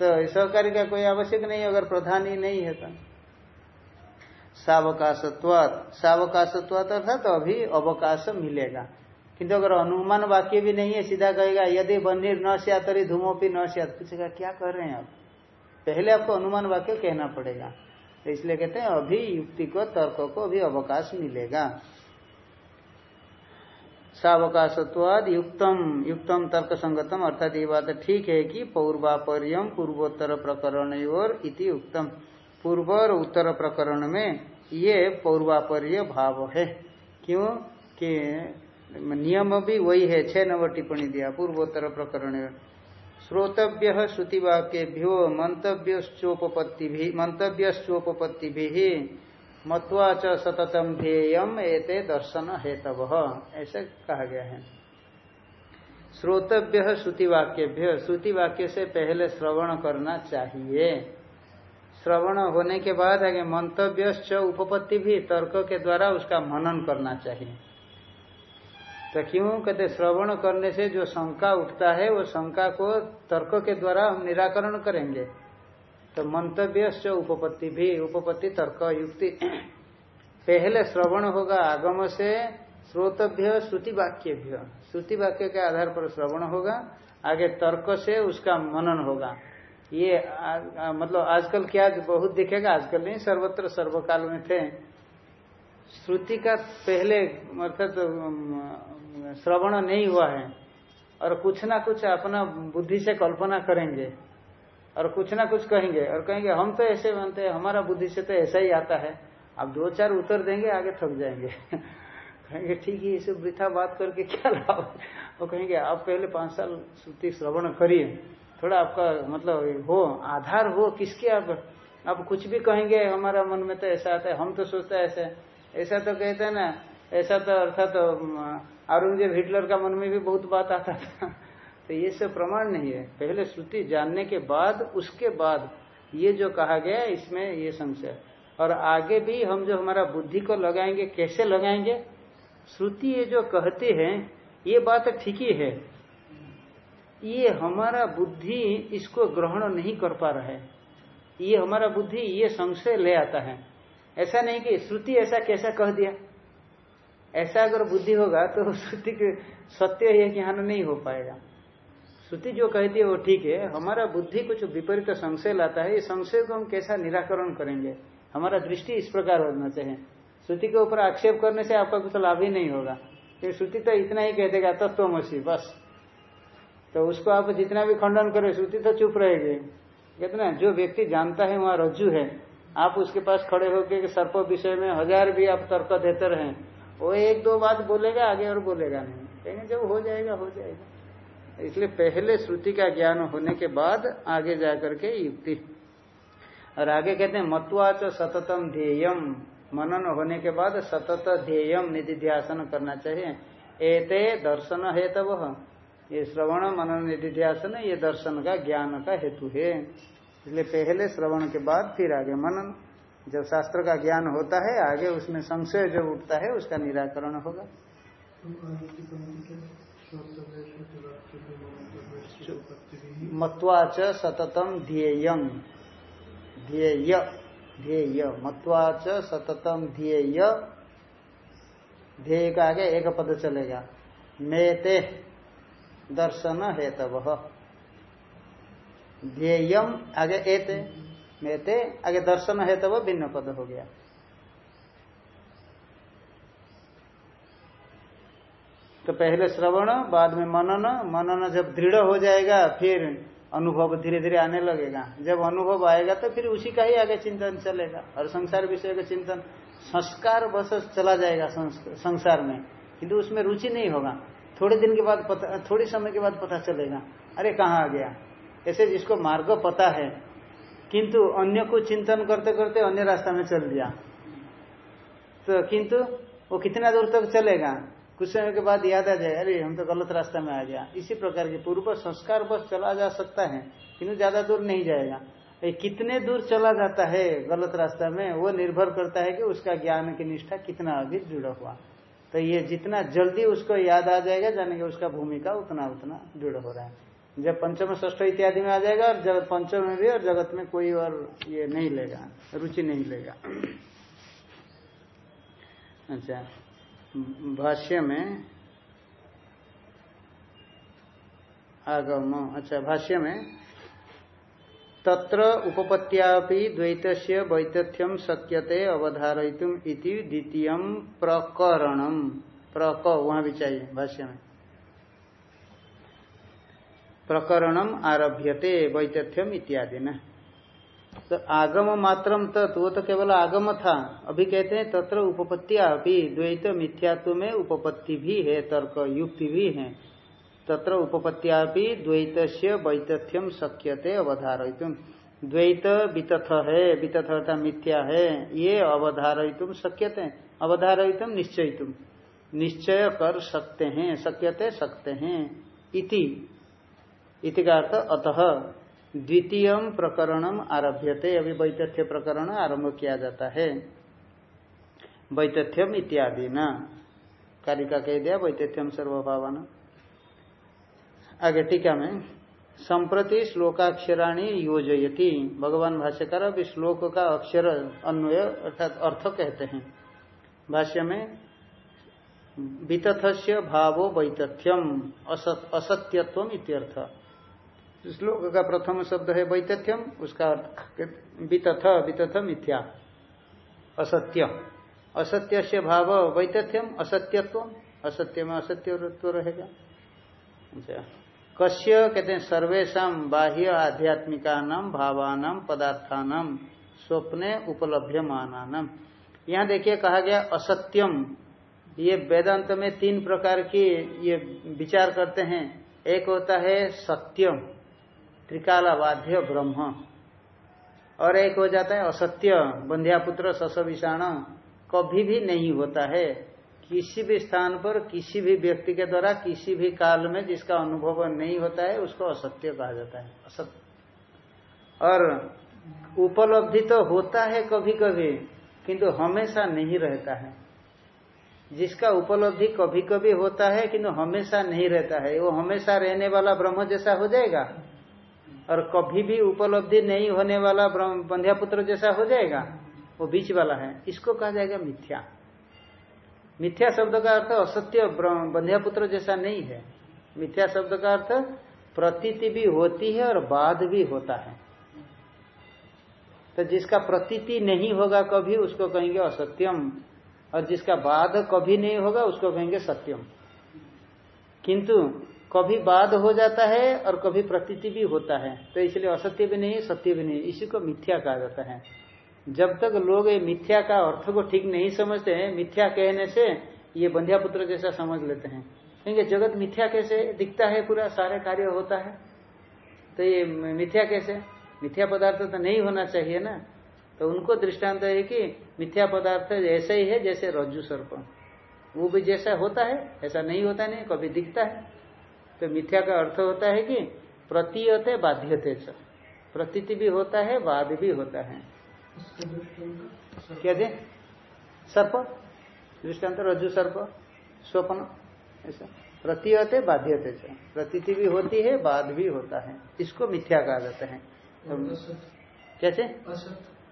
तो सहकारी का कोई आवश्यक नहीं, अगर प्रधान ही नहीं है तो। सावकाशत्वात सावकाशत्वात अर्थात तो अभी अवकाश मिलेगा। किंतु अगर अनुमान वाक्य भी नहीं है, सीधा कहेगा, यदि बनीर न सिया तरी धूमोपी न सिया पूछेगा क्या कर रहे हैं आप? पहले आपको अनुमान वाक्य कहना पड़ेगा। तो इसलिए कहते हैं अभी युक्ति को, तर्क को अभी अवकाश मिलेगा। सावकाशत्वाद युक्तम युक्तम तर्क संगतम अर्थात ये बात ठीक है कि पौर्वापर्यम पूर्वोत्तर प्रकरण और इति उत्तम पूर्व और उत्तर प्रकरण में ये पौर्वापर्य भाव है। क्यों? कि नियम भी वही है, छह नंबर टिप्पणी दिया, पूर्वोत्तर प्रकरण। श्रोतव्य श्रुतिवाक्यभ्यो मंतव्योपत्ति मंतव्योपत्ति मत्वा च सततम ध्येयम एते दर्शन हेतव। ऐसे कहा गया है। श्रोतव्य श्रुतिवाक्यभ्य। श्रुतिवाक्य से पहले श्रवण करना चाहिए। श्रवण होने के बाद आगे मंतव्य उपपत्ति भी तर्क के द्वारा उसका मनन करना चाहिए। तो क्यों? कहते श्रवण करने से जो शंका उठता है, वो शंका को तर्क के द्वारा हम निराकरण करेंगे। तो मंतव्य उपपत्ति भी उपपत्ति तर्क युक्ति। पहले श्रवण होगा आगम से श्रोतभ्य श्रुति वाक्य भी श्रुति वाक्य के आधार पर श्रवण होगा आगे तर्क से उसका मनन होगा। ये आ, आ, मतलब आजकल क्या बहुत दिखेगा? आजकल नहीं सर्वत्र सर्वकाल में थे। श्रुति का पहले अर्थात तो, श्रवण नहीं हुआ है। और कुछ ना कुछ अपना बुद्धि से कल्पना करेंगे। और कुछ ना कुछ कहेंगे और कहेंगे, हम तो ऐसे बनते हैं, हमारा बुद्धि से तो ऐसा ही आता है। अब दो चार उत्तर देंगे, आगे थक जाएँगे। कहेंगे, ठीक है, इसे वृथा बात करके क्या लाभ? वो कहेंगे, आप पहले पाँच साल श्रुति श्रवण करिए। थोड़ा आपका मतलब हो, आधार हो, किसके आप आप कुछ भी कहेंगे, हमारा मन में तो ऐसा आता है, हम तो सोचते हैं ऐसे। ऐसा तो कहते हैं ना, ऐसा तो अर्थात तो औरंगज़ेब हिटलर का मन में भी बहुत बात आता था। तो ये सब प्रमाण नहीं है। पहले श्रुति जानने के बाद, उसके बाद ये जो कहा गया इसमें ये संशय और आगे भी हम जो हमारा बुद्धि को लगाएँगे, कैसे लगाएँगे? श्रुति ये जो कहते हैं, ये बात ठीक ही है। ये हमारा बुद्धि इसको ग्रहण नहीं कर पा रहा है। ये हमारा बुद्धि, ये संशय ले आता है। ऐसा नहीं कि श्रुति ऐसा कैसा कह दिया। ऐसा अगर बुद्धि होगा तो श्रुति के सत्य है ज्ञान नहीं हो पाएगा। श्रुति जो कहती है वो ठीक है। हमारा बुद्धि कुछ विपरीत संशय लाता है। ये संशय को हम कैसा निराकरण करेंगे? हमारा दृष्टि इस प्रकार होना चाहिए। श्रुति के ऊपर आक्षेप करने से आपका कुछ लाभ ही नहीं होगा। तो श्रुति तो इतना ही कह देगा तत्वमसी बस। तो उसको आप जितना भी खंडन करें, श्रुति तो चुप रहेगी। कहते ना, जो व्यक्ति जानता है वहाँ रज्जु है। आप उसके पास खड़े होकर सर्प विषय में हज़ार भी आप तर्क देते रहे। वो एक दो बात बोलेगा, आगे और बोलेगा नहीं। कहेंगे, जब हो जाएगा हो जाएगा। इसलिए पहले श्रुति का ज्ञान होने के बाद आगे जाकर के युक्ति। और आगे कहते हैं, मत्वाच सततम ध्येयम। मनन होने के बाद सतत ध्येयम निधिध्यासन करना चाहिए। एते दर्शन है तब ये श्रवण, मनन, निधिध्यासन, ये दर्शन का ज्ञान का हेतु है। इसलिए पहले श्रवण के बाद फिर आगे मनन। जब शास्त्र का ज्ञान होता है, आगे उसमें संशय जो उठता है, उसका निराकरण होगा। मत्वाच सततम ध्येयम। ध्येय ध्येय। मत्वाच सततम ध्येय। ध्येय का आगे एक पद चलेगा। मेते, दर्शन हेतव। ध्येयम, आगे एते, मेते, आगे दर्शन हेतव भिन्न पद हो गया। तो पहले श्रवण, बाद में मनन मनन जब दृढ़ हो जाएगा, फिर अनुभव धीरे धीरे आने लगेगा। जब अनुभव आएगा तो फिर उसी का ही आगे चिंतन चलेगा। और संसार विषय का चिंतन संस्कार बस चला जाएगा संसार में। किंतु उसमें रुचि नहीं होगा। थोड़े दिन के बाद पता, थोड़ी समय के बाद पता चलेगा। अरे कहाँ आ गया? ऐसे जिसको मार्ग पता है। किंतु अन्य को चिंतन करते करते अन्य रास्ता में चल दिया। तो किंतु वो कितना दूर तक चलेगा? कुछ समय के बाद याद आ जाए, अरे, हम तो गलत रास्ता में आ गया। इसी प्रकार के पूर्व संस्कार बस चला जा सकता है, किंतु ज़्यादा दूर नहीं जाएगा। कितने दूर चला जाता है गलत रास्ता में, वो निर्भर करता है कि उसका ज्ञान की निष्ठा कितना अभी जुड़ा हुआ। तो ये जितना जल्दी उसको याद आ जाएगा जानेंगे उसका भूमिका उतना उतना दृढ़ हो रहा है। जब पंचम ष्ठ इत्यादि में आ जाएगा और जब पंचम में भी, और जगत में कोई और ये नहीं लेगा, रुचि नहीं लेगा। अच्छा। भाष्य में आगम अच्छा भाष्य में तत्र उपपत्तियापि द्वैत वैतथ्यम शक्यते अवधारयितुम इति द्वितीय प्रकरणम प्रक, वहाँ भी चाहिए, भाष्य में। प्रकरणम आरभ्यते वैतथ्यम इत्यादि, न? तो आगम मात्रम तत् वो तो केवल आगम था। अभी कहते हैं, तत्र उपपत्तिया अभी द्वैत मिथ्यात्व में उपपत्ति भी है, तर्क युक्ति भी है। तत्र उपपत्तिया द्वैत से वैतथ्यम शक्यते अवधारयितुम द्वैत वितथ है वितथ अर्थात मिथ्या है, ये अवधारयितुम शक्यते अवधारयितुम निश्चयितुम निश्चय कर सकते हैं, शक्यते सकते हैं, इति। इति का अर्थ अतः। द्वितीय प्रकरणम आरभ्यते अभी वैतथ्य प्रकरण आरंभ किया जाता है। वैतथ्यम इत्यादि न कारिका कह दिया वैतथ्यम सर्वभावना। आगे टीका में, संप्रति श्लोकाक्षराणी योजयती। भगवान भाष्यकार अब श्लोक का अक्षर अन्वय अर्थात अर्थ कहते हैं। भाष्य में, वितथस्य भावो वैतथ्यम असत्यत्व इत्यर्थ। श्लोक का प्रथम शब्द है वैतथ्यम, उसका अर्थ वितथ मिथ्या। असत्य। असत्य से भाव वैतथ्यम असत्यत्व असत्य में असत्य रहेगा। अच्छा। कश्य कहते हैं सर्वेशा बाह्य आध्यात्मिका नाम भावानाम स्वप्ने उपलब्ध मानानम यहाँ देखिए कहा गया असत्यम। ये वेदांत में तीन प्रकार की ये विचार करते हैं। एक होता है सत्यम। त्रिकालावाध्य ब्रह्म। और एक हो जाता है असत्य, बंध्यापुत्र सस विषाण कभी भी नहीं होता है। किसी भी स्थान पर, किसी भी व्यक्ति के द्वारा, किसी भी काल में जिसका अनुभव नहीं होता है, उसको असत्य कहा जाता है। असत्य और उपलब्धि तो होता है कभी कभी किंतु हमेशा नहीं रहता है। जिसका उपलब्धि कभी कभी होता है, किंतु हमेशा नहीं रहता है, वो हमेशा रहने वाला ब्रह्म जैसा हो जाएगा। और कभी भी उपलब्धि नहीं होने वाला बंध्या पुत्र जैसा हो जाएगा, वो बीच वाला है। इसको कहा जाएगा मिथ्या। मिथ्या शब्द का अर्थ असत्य बंध्या पुत्र जैसा नहीं है। मिथ्या शब्द का अर्थ प्रतीति भी होती है और बाद भी होता है। तो जिसका प्रतीति नहीं होगा कभी, उसको कहेंगे असत्यम। और जिसका बाद कभी नहीं होगा, उसको कहेंगे सत्यम। किंतु कभी बाद हो जाता है और कभी प्रतीति भी होता है। तो इसलिए असत्य भी नहीं, सत्य भी नहीं, इसी को मिथ्या कहा जाता है। जब तक लोग ये मिथ्या का अर्थ को ठीक नहीं समझते हैं, मिथ्या कहने से ये बंध्या पुत्र जैसा समझ लेते हैं। क्योंकि जगत मिथ्या कैसे दिखता है पूरा, सारे कार्य होता है। तो ये मिथ्या कैसे? मिथ्या पदार्थ तो नहीं होना चाहिए ना। तो उनको दृष्टांत है कि मिथ्या पदार्थ ऐसा ही है जैसे रज्जु सर्प। वो भी जैसा होता है, ऐसा नहीं होता नहीं, कभी दिखता है। तो मिथ्या का अर्थ होता है कि प्रतीयते बाध्यते प्रतीति भी होता है बाद भी होता है। क्या दे सर्प? दृष्टांत रज्जु सर्प स्वप्न ऐसा। प्रतीयते बाध्यते प्रतीति भी होती है बाद भी होता है। इसको मिथ्या कहा जाता है। तो कैसे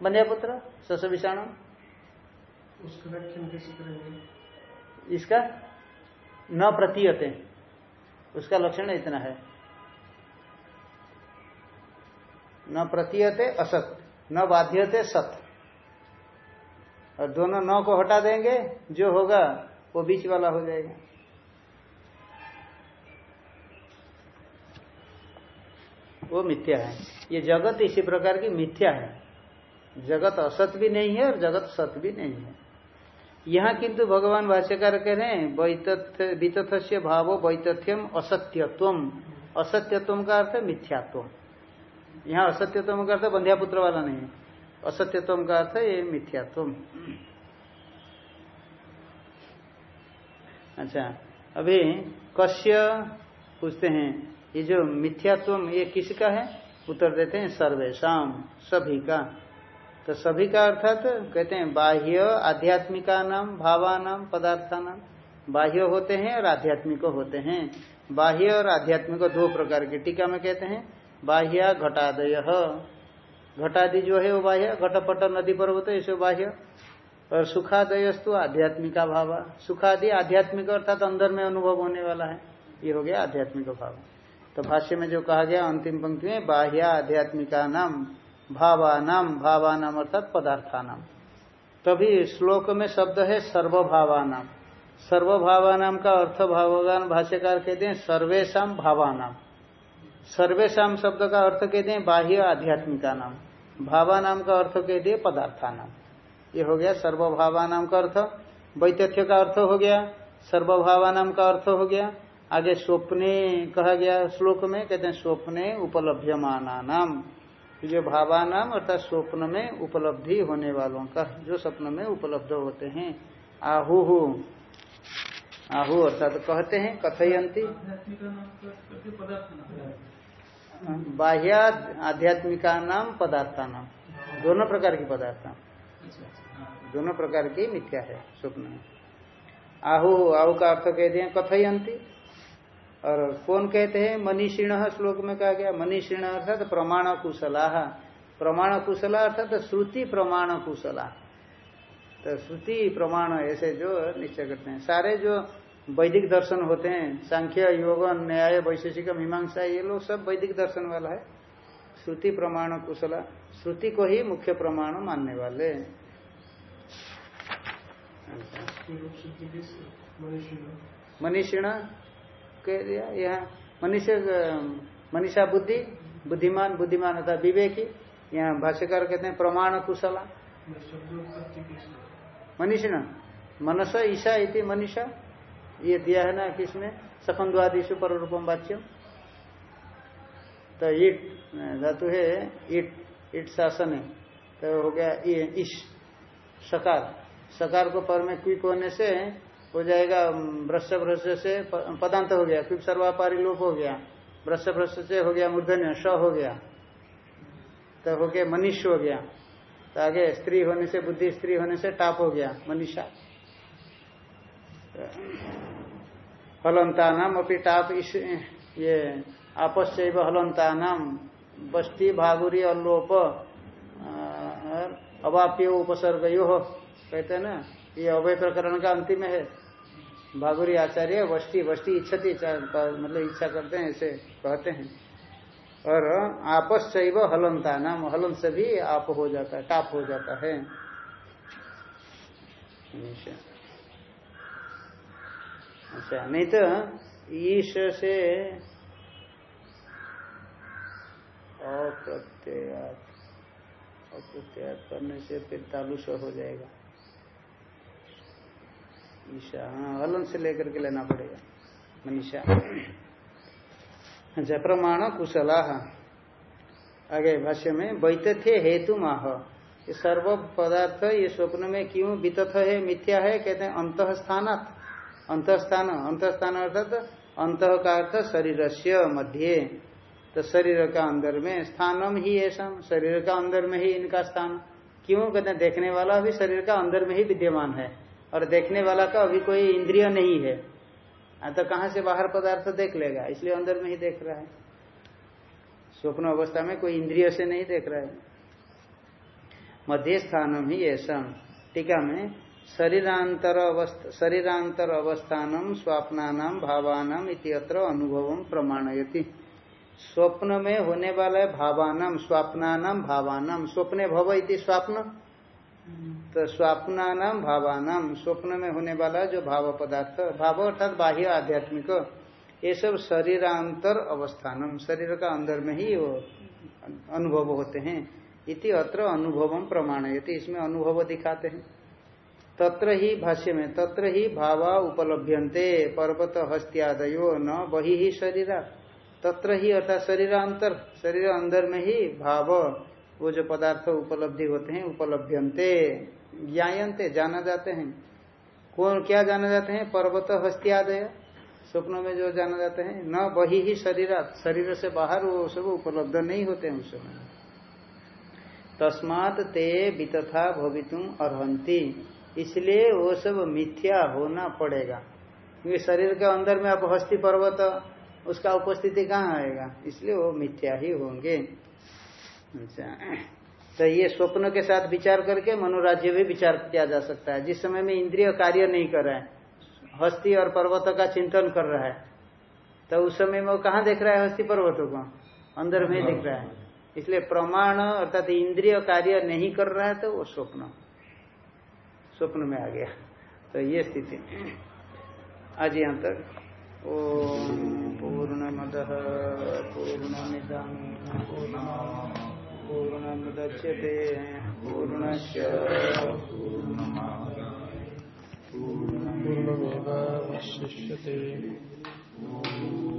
बंध्या पुत्र सस विषाणु इसका न प्रतीयते। उसका लक्षण इतना है। न प्रतीयते असत, न बाध्यते सत। और दोनों नौ को हटा देंगे, जो होगा, वो बीच वाला हो जाएगा। वो मिथ्या है। ये जगत इसी प्रकार की मिथ्या है। जगत असत भी नहीं है और जगत सत भी नहीं है। यहाँ किंतु भगवान भाष्यकार कह रहे हैं से भाव वैतथ्यम असत्यत्व असत्यत्व का अर्थ मिथ्यात्व यहाँ असत्यत्व का अर्थ बंध्या पुत्र वाला नहीं है। असत्यत्व का अर्थ ये मिथ्यात्व अच्छा अभी कश्य पूछते हैं, ये जो मिथ्यात्व ये किसका है? उत्तर देते हैं सर्वेशम सभी का। तो सभी का अर्थात तो कहते हैं, बाह्य आध्यात्मिका नाम, भावा नाम, पदार्था नाम, बाह्य होते हैं और आध्यात्मिक होते हैं। बाह्य और आध्यात्मिक दो प्रकार के टीका में कहते हैं, बाह्य घटादय। घटादि जो है वो बाह्य, घटपट नदी पर्वत ऐसे बाह्य। और सुखादयस्तु आध्यात्मिका भाव। सुखादि आध्यात्मिक अर्थात अंदर में अनुभव होने वाला है। ये हो गया आध्यात्मिक भाव। तो भाष्य में जो कहा गया, अंतिम पंक्ति में बाह्य आध्यात्मिका नाम। भावानाम भावानाम अर्थात पदार्थानाम। तभी श्लोक में शब्द है सर्वभावानाम। सर्वभावानाम का अर्थ भावगान भाष्यकार कहते हैं सर्वेशा भावानाम। सर्वेशा शब्द का अर्थ कहते हैं बाह्य आध्यात्मिका नाम भावानाम का अर्थ कह दिए पदार्थानाम। ये हो गया सर्वभावानाम का अर्थ। वैतथ्य का अर्थ हो गया। सर्वभावानाम का अर्थ हो गया। आगे स्वप्ने कहा गया श्लोक में, कहते हैं स्वप्ने उपलभ्यमाना नाम जो भावानाम अर्थात स्वप्न में उपलब्धि होने वालों का, जो स्वप्न में उपलब्ध होते हैं। आहु आहु अर्थात कहते हैं, कथयंती। बाह्य आध्यात्मिका नाम, पदार्था नाम। दोनों प्रकार की पदार्थ। दोनों प्रकार की मिथ्या है, स्वप्न में। आहु आहु का अर्थ कह दिए कथयंती। और कौन कहते हैं? मनीषिण श्लोक में कहा गया मनीषिण अर्थात प्रमाण कुशला प्रमाण कुशला अर्थात श्रुति प्रमाण कुशला तो श्रुति प्रमाण ऐसे जो निश्चय करते हैं। सारे जो वैदिक दर्शन होते हैं सांख्य योग न्याय वैशेषिक मीमांसा ये लोग सब वैदिक दर्शन वाला है। श्रुति प्रमाण कुशला श्रुति को ही मुख्य प्रमाण मानने वाले। मनीषिण? कह दिया, यहाँ मनुष्य मनीषा बुद्धि, बुद्धिमान बुद्धिमान होता विवेकी, यहाँ भाष्यकार कहते हैं प्रमाण कुशला। मनीषिण मनस ईशा इति मनीषा ये दिया है ना किसमें सखंद्वादिशु पर रूपम वाच्यम। तो ईट धातु है ईट ईट शासन है। तो हो गया ईश, सकार। सकार को पर में क्विक होने से हो जाएगा वृक्ष भ्रश से पदांत हो गया फिर सर्वापारी लोप हो गया। वृक्ष भ्रश से हो गया, मूर्धन्य, स हो गया। तो हो गया मनीष हो गया। तो आगे स्त्री होने से बुद्धि, स्त्री होने से टाप हो गया, मनीषा। हलंता नाम अपनी टाप इस ये आपस से हलंता नाम बस्ती भागुरी, अल्लोप अवाप्य उपसर्ग यो कहते हैं ना, ये अभय प्रकरण का अंतिम है। भागुरी आचार्य वस्ती वस्ती इच्छती मतलब इच्छा करते हैं ऐसे कहते हैं। और आपस चैव हलनता नाम हलन से भी आप हो जाता है, टाप हो जाता है। अच्छा नहीं तो ईश से अप्रत्यात अप्रत्यात करने से फिर तालुस हो जाएगा। ईशा हाँ हलन से लेकर के लेना पड़ेगा। मनीषा। अच्छा प्रमाण कुशला। आगे भाष्य में वैतथ्य हेतु माह ये सर्व पदार्थ, ये स्वप्न में क्यों वितथ है, मिथ्या है? कहते हैं अंत स्थान अंत स्थान अंत स्थान अर्थात अंत का अर्थ शरीर से मध्य। तो शरीर का अंदर में स्थानम ही ऐसा, शरीर का अंदर में ही इनका स्थान। क्यों? कहते हैं, देखने वाला भी शरीर का अंदर में ही विद्यमान है। और देखने वाला का अभी कोई इंद्रिय नहीं है। तो कहाँ से बाहर पदार्थ देख लेगा? इसलिए अंदर में ही देख रहा है। स्वप्न अवस्था में कोई इंद्रिय से नहीं देख रहा है। मध्य स्थान ही ऐसा टीका में शरीरांतर अवस्था, शरीरांतर अवस्थानम स्वप्नानाम भावानाम इत्यत्र अनुभव प्रमाणयति। स्वप्न में होने वाला है भावानाम, स्वप्नानाम भावानाम। स्वप्ने भव इति स्वप्न। तो स्वप्नानाम, भावानाम, स्वप्न में होने वाला जो भाव पदार्थ, भाव अर्थात बाह्य आध्यात्मिक, ये सब शरीरांतर अवस्थानम, शरीर का अंदर में ही वो अनुभव होते हैं। इति अत्र अनुभव प्रमाण इसमें अनुभव दिखाते हैं। तत्र ही भाष्य में, तत्र ही भावा उपलभ्यंते पर्वत हस्त्यादयो न वही ही शरीरा। तत्र ही अर्थात शरीरांतर, शरीर अंदर में ही भाव वो जो पदार्थ उपलब्धि होते हैं उपलभ्यंते ज्ञायंते जाना जाते हैं। कौन, क्या जाना जाते हैं? पर्वत, हस्त्यादय, स्वप्नों में जो जाना जाते हैं, न वही ही शरीर शरीर से बाहर वो सब उपलब्ध नहीं होते हैं उस समय। तस्मात ते वितथा भवितुम अर्हंती इसलिए वो सब मिथ्या होना पड़ेगा। क्योंकि शरीर के अंदर में आप हस्ती पर्वत, उसका उपस्थिति कहाँ आएगा? इसलिए वो मिथ्या ही होंगे। अच्छा। तो ये स्वप्न के साथ विचार करके मनोराज्य भी विचार किया जा सकता है। जिस समय में इंद्रिय कार्य नहीं कर रहा है, हस्ती और पर्वत का चिंतन कर रहा है तो उस समय में वो कहाँ देख रहा है? हस्ती पर्वतों को। अंदर में दिख रहा है। इसलिए प्रमाण अर्थात इंद्रिय कार्य नहीं कर रहा है तो वो स्वप्न। स्वप्न में आ गया। तो ये स्थिति। आज यहाँ तक। ओम पूर्ण मद पूर्ण पूर्ण पूर्णमुदच्यते पूर्णस्य पूर्णमेवावशिष्यते